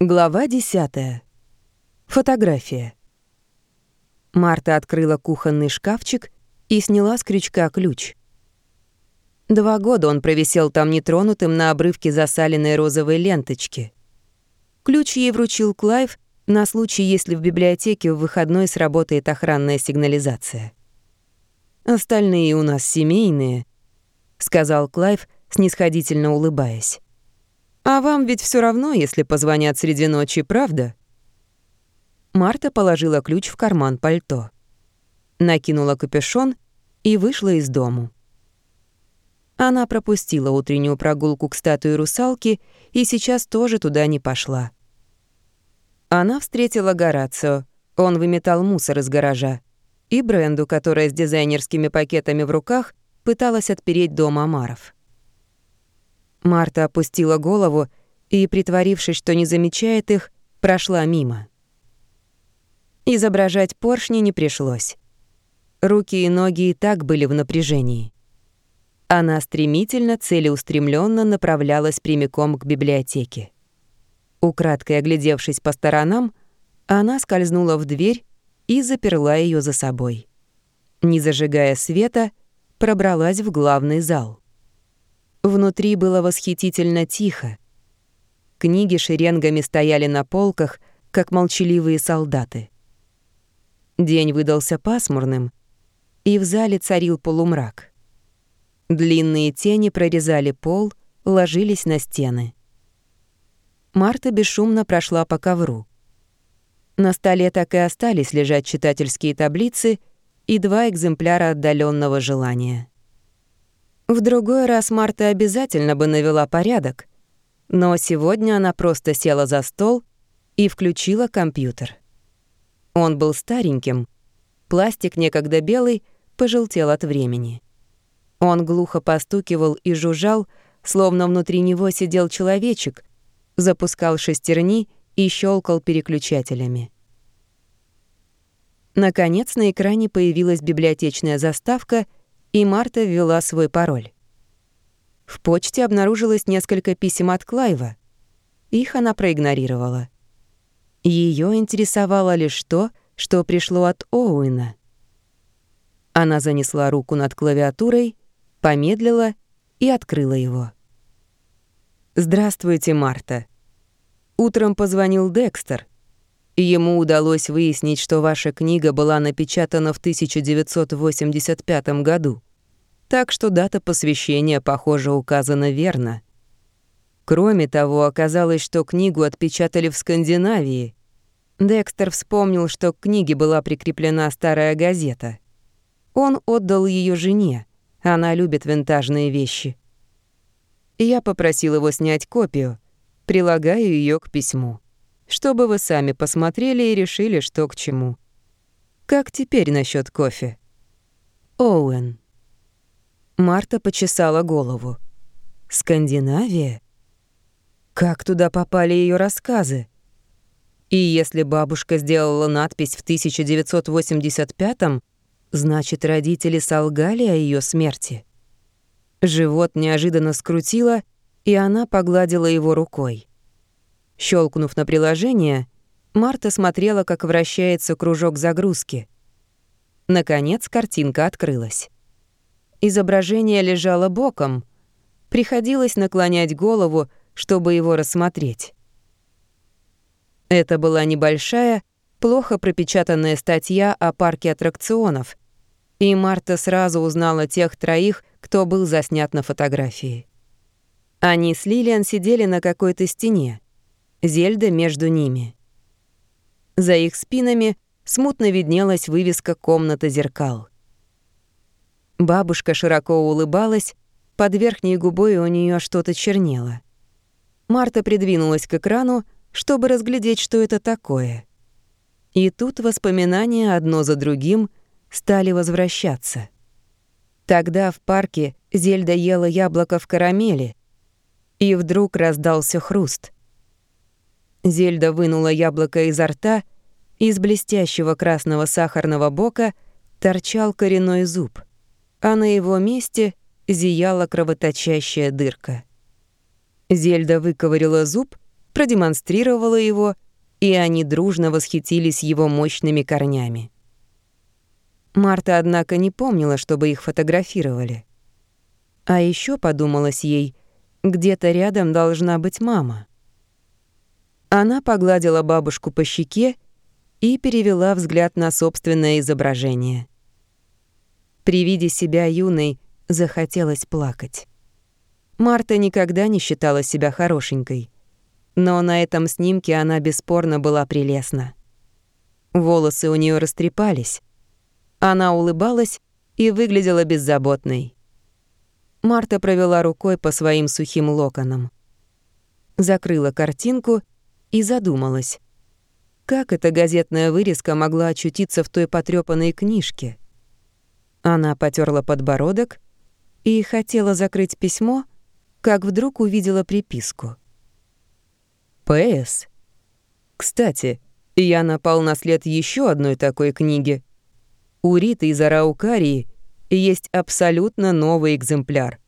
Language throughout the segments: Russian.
Глава 10. Фотография. Марта открыла кухонный шкафчик и сняла с крючка ключ. Два года он провисел там нетронутым на обрывке засаленной розовой ленточки. Ключ ей вручил Клайв на случай, если в библиотеке в выходной сработает охранная сигнализация. «Остальные у нас семейные», — сказал Клайв, снисходительно улыбаясь. А вам ведь все равно, если позвонят среди ночи, правда? Марта положила ключ в карман пальто. Накинула капюшон и вышла из дому. Она пропустила утреннюю прогулку к статуе русалки и сейчас тоже туда не пошла. Она встретила Горацио. Он выметал мусор из гаража. И Бренду, которая с дизайнерскими пакетами в руках пыталась отпереть дом Амаров. Марта опустила голову и, притворившись, что не замечает их, прошла мимо. Изображать поршни не пришлось. Руки и ноги и так были в напряжении. Она стремительно, целеустремленно направлялась прямиком к библиотеке. Украдкой оглядевшись по сторонам, она скользнула в дверь и заперла ее за собой. Не зажигая света, пробралась в главный зал. Внутри было восхитительно тихо. Книги шеренгами стояли на полках, как молчаливые солдаты. День выдался пасмурным, и в зале царил полумрак. Длинные тени прорезали пол, ложились на стены. Марта бесшумно прошла по ковру. На столе так и остались лежать читательские таблицы и два экземпляра отдаленного желания. В другой раз Марта обязательно бы навела порядок, но сегодня она просто села за стол и включила компьютер. Он был стареньким, пластик некогда белый пожелтел от времени. Он глухо постукивал и жужжал, словно внутри него сидел человечек, запускал шестерни и щелкал переключателями. Наконец на экране появилась библиотечная заставка — и Марта ввела свой пароль. В почте обнаружилось несколько писем от Клайва. Их она проигнорировала. Ее интересовало лишь то, что пришло от Оуэна. Она занесла руку над клавиатурой, помедлила и открыла его. «Здравствуйте, Марта. Утром позвонил Декстер. Ему удалось выяснить, что ваша книга была напечатана в 1985 году. Так что дата посвящения, похоже, указана верно. Кроме того, оказалось, что книгу отпечатали в Скандинавии. Декстер вспомнил, что к книге была прикреплена старая газета. Он отдал ее жене. Она любит винтажные вещи. Я попросил его снять копию, прилагаю ее к письму чтобы вы сами посмотрели и решили, что к чему. Как теперь насчет кофе? Оуэн. Марта почесала голову. Скандинавия? Как туда попали ее рассказы? И если бабушка сделала надпись в 1985-м, значит, родители солгали о ее смерти. Живот неожиданно скрутило, и она погладила его рукой. Щелкнув на приложение, Марта смотрела, как вращается кружок загрузки. Наконец картинка открылась. Изображение лежало боком. Приходилось наклонять голову, чтобы его рассмотреть. Это была небольшая, плохо пропечатанная статья о парке аттракционов, и Марта сразу узнала тех троих, кто был заснят на фотографии. Они с Лилиан сидели на какой-то стене. Зельда между ними. За их спинами смутно виднелась вывеска «Комната зеркал». Бабушка широко улыбалась, под верхней губой у нее что-то чернело. Марта придвинулась к экрану, чтобы разглядеть, что это такое. И тут воспоминания одно за другим стали возвращаться. Тогда в парке Зельда ела яблоко в карамели, и вдруг раздался хруст — Зельда вынула яблоко изо рта, из блестящего красного сахарного бока торчал коренной зуб, а на его месте зияла кровоточащая дырка. Зельда выковырила зуб продемонстрировала его, и они дружно восхитились его мощными корнями. Марта, однако, не помнила, чтобы их фотографировали. А еще подумалось ей, где-то рядом должна быть мама. Она погладила бабушку по щеке и перевела взгляд на собственное изображение. При виде себя юной захотелось плакать. Марта никогда не считала себя хорошенькой, но на этом снимке она бесспорно была прелестна. Волосы у нее растрепались, она улыбалась и выглядела беззаботной. Марта провела рукой по своим сухим локонам. Закрыла картинку и задумалась. Как эта газетная вырезка могла очутиться в той потрёпанной книжке? Она потерла подбородок и хотела закрыть письмо, как вдруг увидела приписку. «П.С. Кстати, я напал на след еще одной такой книги — у Риты из Араукарии есть абсолютно новый экземпляр.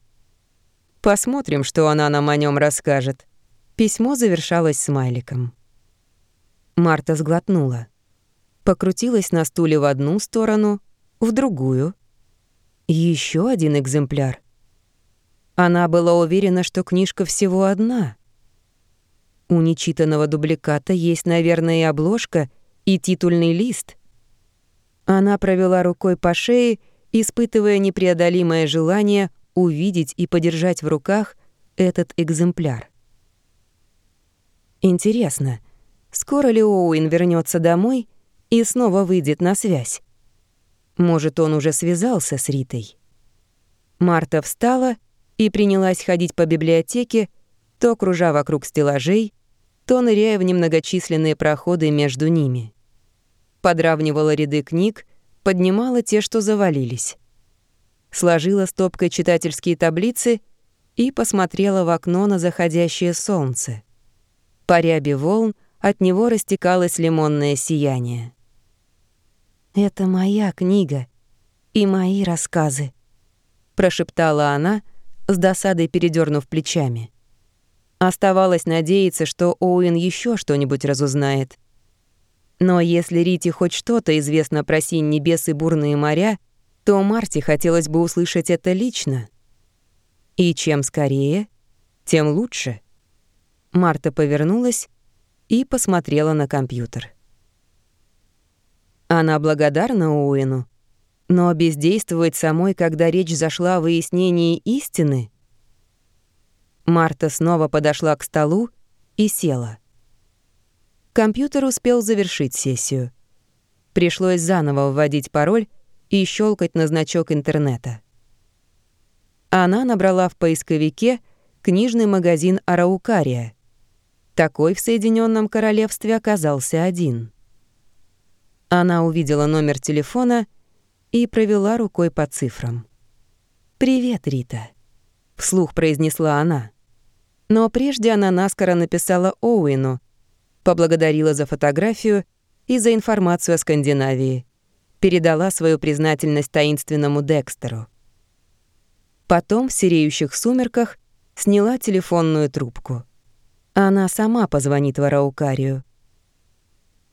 Посмотрим, что она нам о нем расскажет. Письмо завершалось смайликом. Марта сглотнула. Покрутилась на стуле в одну сторону, в другую. Еще один экземпляр. Она была уверена, что книжка всего одна. У нечитанного дубликата есть, наверное, и обложка, и титульный лист — она провела рукой по шее, испытывая непреодолимое желание увидеть и подержать в руках этот экземпляр. Интересно, скоро ли Оуэн вернется домой и снова выйдет на связь? Может, он уже связался с Ритой? Марта встала и принялась ходить по библиотеке, то кружа вокруг стеллажей, то ныряя в немногочисленные проходы между ними подравнивала ряды книг, поднимала те, что завалились. Сложила стопкой читательские таблицы и посмотрела в окно на заходящее солнце. По рябе волн от него растекалось лимонное сияние. «Это моя книга и мои рассказы», — прошептала она, с досадой передернув плечами. Оставалось надеяться, что Оуэн еще что-нибудь разузнает — но если Рите хоть что-то известно про синь небес и бурные моря, то Марте хотелось бы услышать это лично. И чем скорее, тем лучше. Марта повернулась и посмотрела на компьютер. Она благодарна Уэну, но бездействовать самой, когда речь зашла о выяснении истины. Марта снова подошла к столу и села. Компьютер успел завершить сессию. Пришлось заново вводить пароль и щелкать на значок интернета. Она набрала в поисковике книжный магазин «Араукария». Такой в Соединенном Королевстве оказался один. Она увидела номер телефона и провела рукой по цифрам. «Привет, Рита», — вслух произнесла она. Но прежде она наскоро написала Оуэну, поблагодарила за фотографию и за информацию о Скандинавии, передала свою признательность таинственному Декстеру. Потом в сереющих сумерках сняла телефонную трубку. Она сама позвонит в Араукарию.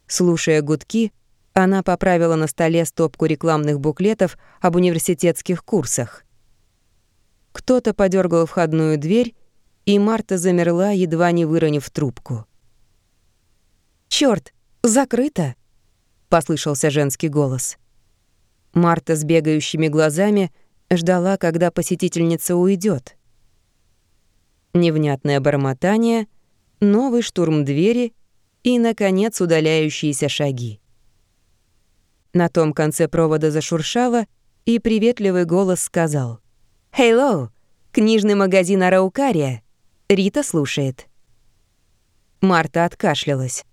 Слушая гудки, она поправила на столе стопку рекламных буклетов об университетских курсах. Кто-то подергал входную дверь, и Марта замерла, едва не выронив трубку. Черт, закрыто!» — послышался женский голос. Марта с бегающими глазами ждала, когда посетительница уйдет. Невнятное бормотание, новый штурм двери и, наконец, удаляющиеся шаги. На том конце провода зашуршало, и приветливый голос сказал «Хейлоу! Книжный магазин Араукария! Рита слушает». Марта откашлялась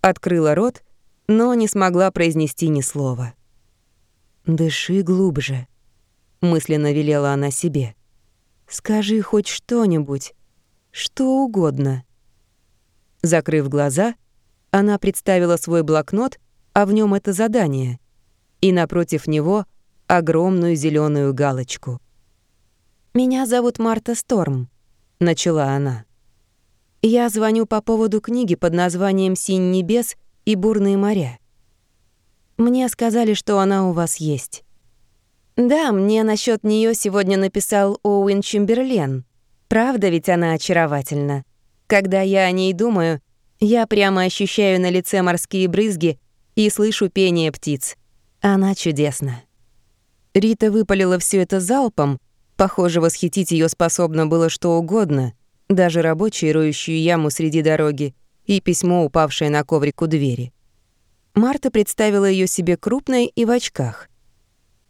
открыла рот, но не смогла произнести ни слова. «Дыши глубже», — мысленно велела она себе. «Скажи хоть что-нибудь, что угодно». Закрыв глаза, она представила свой блокнот, а в нем это задание, и напротив него огромную зеленую галочку. «Меня зовут Марта Сторм», — начала она. Я звоню по поводу книги под названием «Синь небес и бурные моря». Мне сказали, что она у вас есть. Да, мне насчет нее сегодня написал Оуэн Чемберлен. Правда ведь она очаровательна. Когда я о ней думаю, я прямо ощущаю на лице морские брызги и слышу пение птиц. Она чудесна. Рита выпалила все это залпом. Похоже, восхитить ее способно было что угодно, даже рабочие, роющие яму среди дороги, и письмо, упавшее на коврик у двери. Марта представила ее себе крупной и в очках.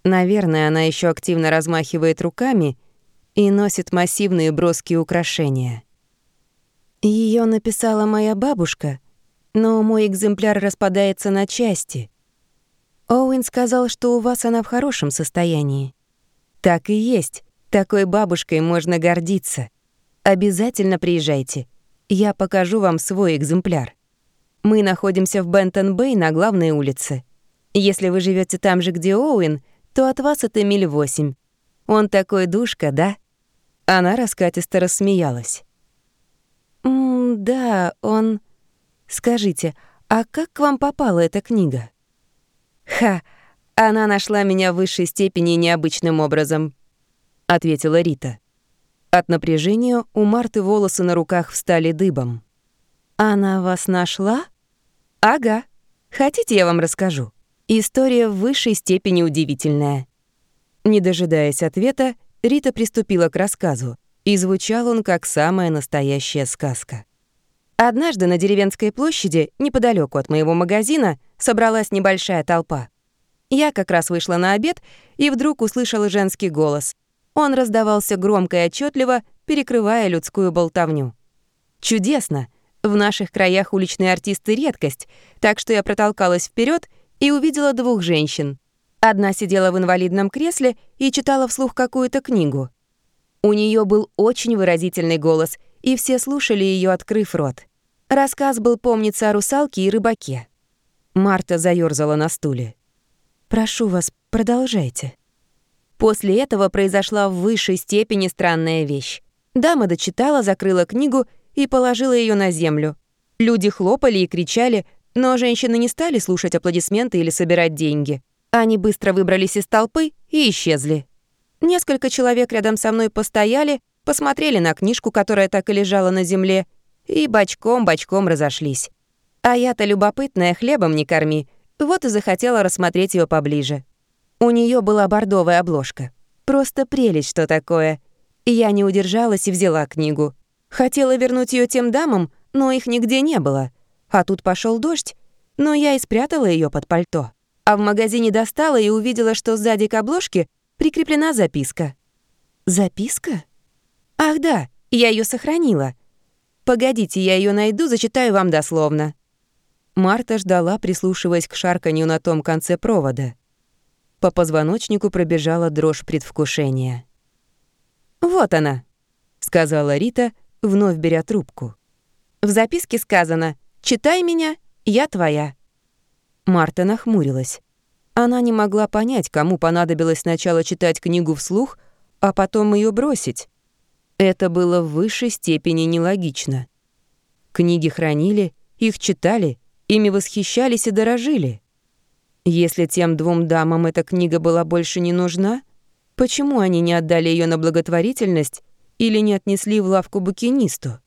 Наверное, она еще активно размахивает руками и носит массивные броские украшения. Ее написала моя бабушка, но мой экземпляр распадается на части. Оуэн сказал, что у вас она в хорошем состоянии. Так и есть. Такой бабушкой можно гордиться. Обязательно приезжайте. Я покажу вам свой экземпляр. Мы находимся в Бентон-Бэй на главной улице. Если вы живете там же, где Оуэн, то от вас это миль восемь. Он такой душка, да?» Она раскатисто рассмеялась. «М «Да, он...» «Скажите, а как к вам попала эта книга?» «Ха, она нашла меня в высшей степени необычным образом», — ответила Рита. От напряжения у Марты волосы на руках встали дыбом. «Она вас нашла?» «Ага. Хотите, я вам расскажу?» История в высшей степени удивительная. Не дожидаясь ответа, Рита приступила к рассказу, и звучал он как самая настоящая сказка. Однажды на деревенской площади, неподалеку от моего магазина, собралась небольшая толпа. Я как раз вышла на обед и вдруг услышала женский голос. Он раздавался громко и отчетливо, перекрывая людскую болтовню. Чудесно! В наших краях уличные артисты — редкость, так что я протолкалась вперед и увидела двух женщин. Одна сидела в инвалидном кресле и читала вслух какую-то книгу. У нее был очень выразительный голос, и все слушали ее, открыв рот. Рассказ был, помнится, о русалке и рыбаке. Марта заёрзала на стуле. «Прошу вас, продолжайте». После этого произошла в высшей степени странная вещь. Дама дочитала, закрыла книгу и положила ее на землю. Люди хлопали и кричали, но женщины не стали слушать аплодисменты или собирать деньги. Они быстро выбрались из толпы и исчезли. Несколько человек рядом со мной постояли, посмотрели на книжку, которая так и лежала на земле, и бочком-бочком разошлись. А я-то любопытная, хлебом не корми, вот и захотела рассмотреть ее поближе. У нее была бордовая обложка. Просто прелесть, что такое. Я не удержалась и взяла книгу. Хотела вернуть ее тем дамам, но их нигде не было. А тут пошел дождь, но я и спрятала ее под пальто. А в магазине достала и увидела, что сзади к обложке прикреплена записка. Записка? Ах да, я ее сохранила. Погодите, я ее найду, зачитаю вам дословно. Марта ждала, прислушиваясь к шарканью на том конце провода. По позвоночнику пробежала дрожь предвкушения. «Вот она», — сказала Рита, вновь беря трубку. В записке сказано «Читай меня, я твоя». Марта нахмурилась. Она не могла понять, кому понадобилось сначала читать книгу вслух, а потом ее бросить. Это было в высшей степени нелогично. Книги хранили, их читали, ими восхищались и дорожили. Если тем двум дамам эта книга была больше не нужна, почему они не отдали ее на благотворительность или не отнесли в лавку букинисту.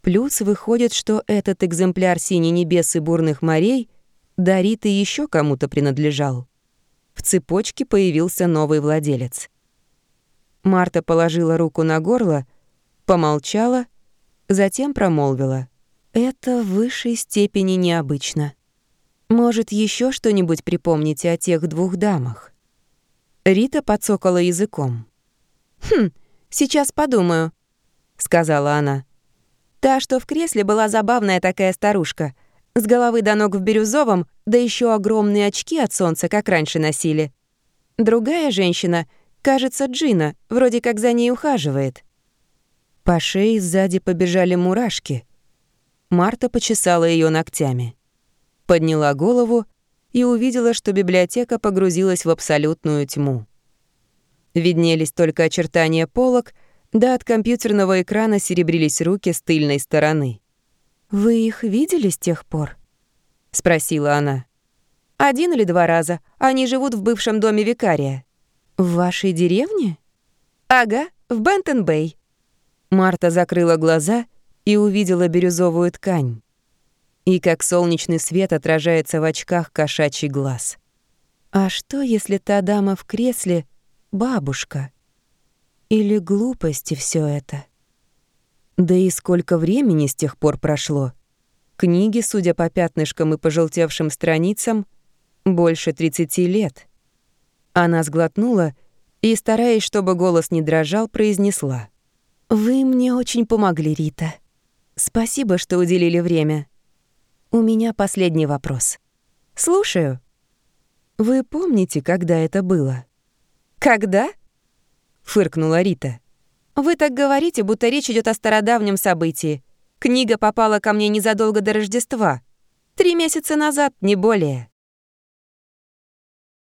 Плюс выходит, что этот экземпляр «Синей небес и бурных морей» дарит и еще кому-то принадлежал. В цепочке появился новый владелец. Марта положила руку на горло, помолчала, затем промолвила. «Это в высшей степени необычно. Может, еще что-нибудь припомните о тех двух дамах?» Рита подсокала языком. «Хм, Сейчас подумаю», — сказала она. Та, что в кресле, была забавная такая старушка. С головы до ног в бирюзовом, да еще огромные очки от солнца, как раньше носили. Другая женщина, кажется, Джина, вроде как за ней ухаживает. По шее сзади побежали мурашки. Марта почесала ее ногтями. Подняла голову и увидела, что библиотека погрузилась в абсолютную тьму. Виднелись только очертания полок, Да от компьютерного экрана серебрились руки с тыльной стороны. «Вы их видели с тех пор?» — спросила она. «Один или два раза. Они живут в бывшем доме викария». «В вашей деревне?» «Ага, в Бентон-Бэй». Марта закрыла глаза и увидела бирюзовую ткань. И как солнечный свет отражается в очках кошачий глаз. «А что, если та дама в кресле — бабушка?» Или глупости все это? Да и сколько времени с тех пор прошло. Книги, судя по пятнышкам и пожелтевшим страницам, больше 30 лет. Она сглотнула и, стараясь, чтобы голос не дрожал, произнесла. «Вы мне очень помогли, Рита. Спасибо, что уделили время. У меня последний вопрос. Слушаю. Вы помните, когда это было? Когда? фыркнула Рита. Вы так говорите, будто речь идет о стародавнем событии. Книга попала ко мне незадолго до Рождества. Три месяца назад, не более.